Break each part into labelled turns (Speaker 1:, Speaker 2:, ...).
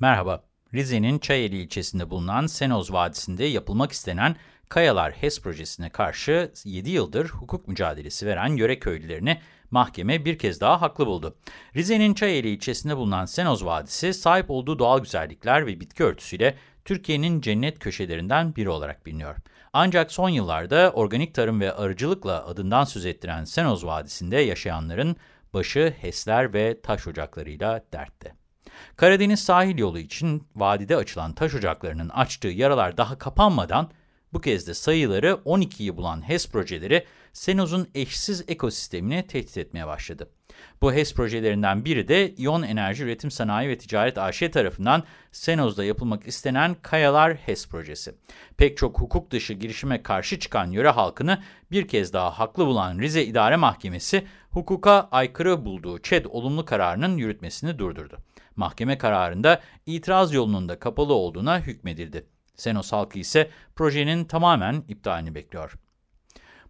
Speaker 1: Merhaba. Rize'nin Çayeli ilçesinde bulunan Senoz Vadisi'nde yapılmak istenen Kayalar HES projesine karşı 7 yıldır hukuk mücadelesi veren yöre köylülerini mahkeme bir kez daha haklı buldu. Rize'nin Çayeli ilçesinde bulunan Senoz Vadisi sahip olduğu doğal güzellikler ve bitki örtüsüyle Türkiye'nin cennet köşelerinden biri olarak biliniyor. Ancak son yıllarda organik tarım ve arıcılıkla adından söz ettiren Senoz Vadisi'nde yaşayanların başı HES'ler ve taş ocaklarıyla dertte. Karadeniz sahil yolu için vadide açılan taş ocaklarının açtığı yaralar daha kapanmadan bu kez de sayıları 12'yi bulan HES projeleri Senoz'un eşsiz ekosistemini tehdit etmeye başladı. Bu HES projelerinden biri de İyon Enerji Üretim Sanayi ve Ticaret AŞ tarafından Senoz'da yapılmak istenen Kayalar HES projesi. Pek çok hukuk dışı girişime karşı çıkan yöre halkını bir kez daha haklı bulan Rize İdare Mahkemesi, hukuka aykırı bulduğu ÇED olumlu kararının yürütmesini durdurdu. Mahkeme kararında itiraz yolunun da kapalı olduğuna hükmedildi. Senos halkı ise projenin tamamen iptalini bekliyor.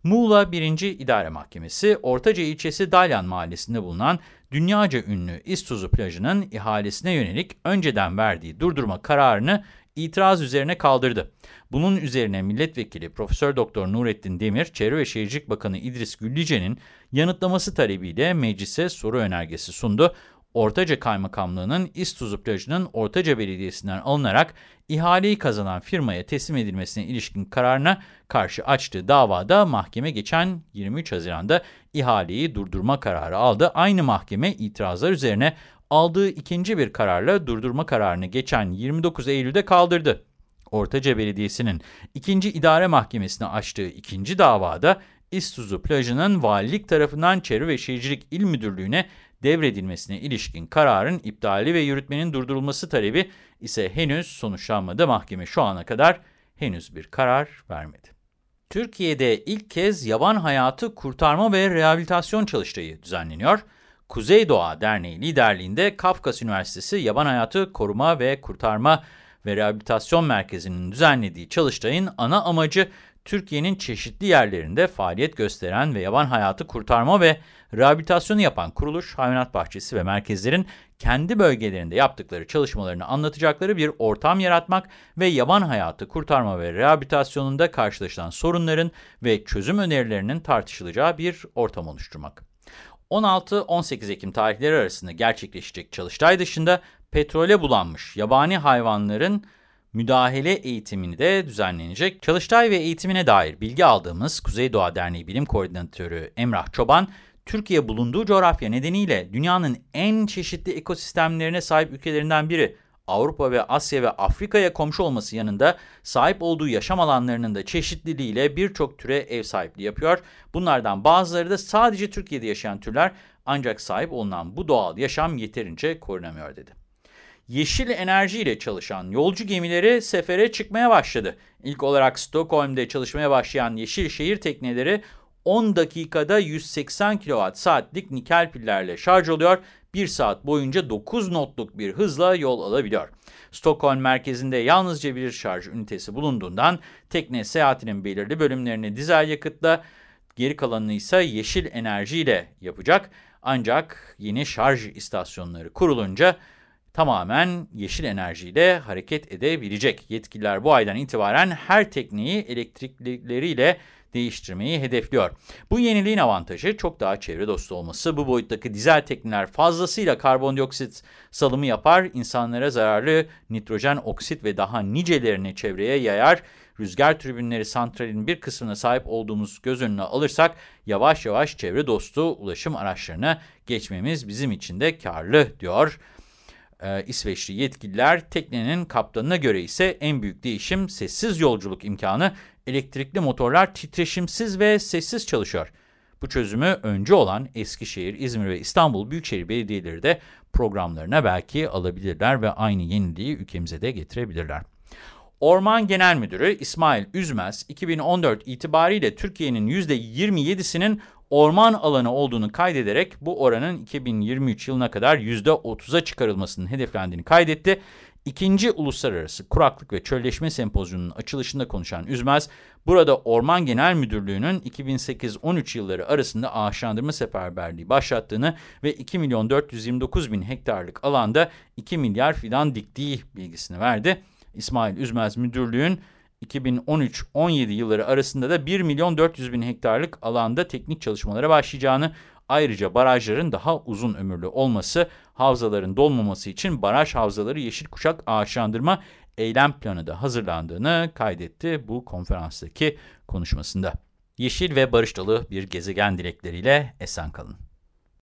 Speaker 1: Muğla 1. İdare Mahkemesi, Ortaca ilçesi Dalyan mahallesinde bulunan dünyaca ünlü İstuzu plajının ihalesine yönelik önceden verdiği durdurma kararını itiraz üzerine kaldırdı. Bunun üzerine milletvekili Profesör Doktor Nurettin Demir, Çevre ve Şehircilik Bakanı İdris Güllüce'nin yanıtlaması talebiyle meclise soru önergesi sundu. Ortaca Kaymakamlığı'nın İstuzu plajının Ortaca Belediyesi'nden alınarak ihaleyi kazanan firmaya teslim edilmesine ilişkin kararına karşı açtığı davada mahkeme geçen 23 Haziran'da ihaleyi durdurma kararı aldı. Aynı mahkeme itirazlar üzerine aldığı ikinci bir kararla durdurma kararını geçen 29 Eylül'de kaldırdı. Ortaca Belediyesi'nin ikinci idare mahkemesine açtığı ikinci davada İstuzu plajının valilik tarafından Çevre ve Şehircilik İl Müdürlüğü'ne devredilmesine ilişkin kararın iptali ve yürütmenin durdurulması talebi ise henüz sonuçlanmadı. Mahkeme şu ana kadar henüz bir karar vermedi. Türkiye'de ilk kez yaban hayatı kurtarma ve rehabilitasyon çalıştayı düzenleniyor. Kuzey Doğa Derneği liderliğinde Kafkas Üniversitesi Yaban Hayatı Koruma ve Kurtarma ve Rehabilitasyon Merkezi'nin düzenlediği çalıştayın ana amacı Türkiye'nin çeşitli yerlerinde faaliyet gösteren ve yaban hayatı kurtarma ve rehabilitasyonu yapan kuruluş, hayvanat bahçesi ve merkezlerin kendi bölgelerinde yaptıkları çalışmalarını anlatacakları bir ortam yaratmak ve yaban hayatı kurtarma ve rehabilitasyonunda karşılaşılan sorunların ve çözüm önerilerinin tartışılacağı bir ortam oluşturmak. 16-18 Ekim tarihleri arasında gerçekleşecek çalıştay dışında petrole bulanmış yabani hayvanların müdahale eğitimini de düzenlenecek. Çalıştay ve eğitimine dair bilgi aldığımız Kuzey Doğa Derneği Bilim Koordinatörü Emrah Çoban, Türkiye bulunduğu coğrafya nedeniyle dünyanın en çeşitli ekosistemlerine sahip ülkelerinden biri. Avrupa ve Asya ve Afrika'ya komşu olması yanında sahip olduğu yaşam alanlarının da çeşitliliğiyle birçok türe ev sahipliği yapıyor. Bunlardan bazıları da sadece Türkiye'de yaşayan türler ancak sahip olunan bu doğal yaşam yeterince korunamıyor dedi yeşil enerji ile çalışan yolcu gemileri sefere çıkmaya başladı. İlk olarak Stockholm'de çalışmaya başlayan yeşil şehir tekneleri 10 dakikada 180 kWh nikel pillerle şarj oluyor. 1 saat boyunca 9 notluk bir hızla yol alabiliyor. Stockholm merkezinde yalnızca bir şarj ünitesi bulunduğundan tekne seyahatinin belirli bölümlerini dizel yakıtla, geri kalanını ise yeşil enerjiyle yapacak. Ancak yeni şarj istasyonları kurulunca tamamen yeşil enerjiyle hareket edebilecek. Yetkililer bu aydan itibaren her tekneyi elektrikleriyle değiştirmeyi hedefliyor. Bu yeniliğin avantajı çok daha çevre dostu olması. Bu boyuttaki dizel tekneler fazlasıyla karbondioksit salımı yapar, insanlara zararlı nitrojen oksit ve daha nicelerini çevreye yayar. Rüzgar türbinleri santralin bir kısmına sahip olduğumuz göz önüne alırsak yavaş yavaş çevre dostu ulaşım araçlarına geçmemiz bizim için de karlı diyor e, İsveçli yetkililer teknenin kaptanına göre ise en büyük değişim sessiz yolculuk imkanı. Elektrikli motorlar titreşimsiz ve sessiz çalışıyor. Bu çözümü önce olan Eskişehir, İzmir ve İstanbul Büyükşehir Belediyeleri de programlarına belki alabilirler ve aynı yeniliği ülkemize de getirebilirler. Orman Genel Müdürü İsmail Üzmez, 2014 itibariyle Türkiye'nin %27'sinin orman alanı olduğunu kaydederek bu oranın 2023 yılına kadar %30'a çıkarılmasının hedeflendiğini kaydetti. İkinci Uluslararası Kuraklık ve Çölleşme Sempozyumu'nun açılışında konuşan Üzmez, burada Orman Genel Müdürlüğü'nün 2008-13 yılları arasında ağaçlandırma seferberliği başlattığını ve 2 milyon 429 bin hektarlık alanda 2 milyar fidan diktiği bilgisini verdi. İsmail Üzmez Müdürlüğün 2013-17 yılları arasında da 1 milyon 400 bin hektarlık alanda teknik çalışmalara başlayacağını, ayrıca barajların daha uzun ömürlü olması, havzaların dolmaması için baraj havzaları yeşil kuşak ağaçlandırma eylem planı da hazırlandığını kaydetti bu konferanstaki konuşmasında. Yeşil ve barış dolu bir gezegen dilekleriyle esen kalın.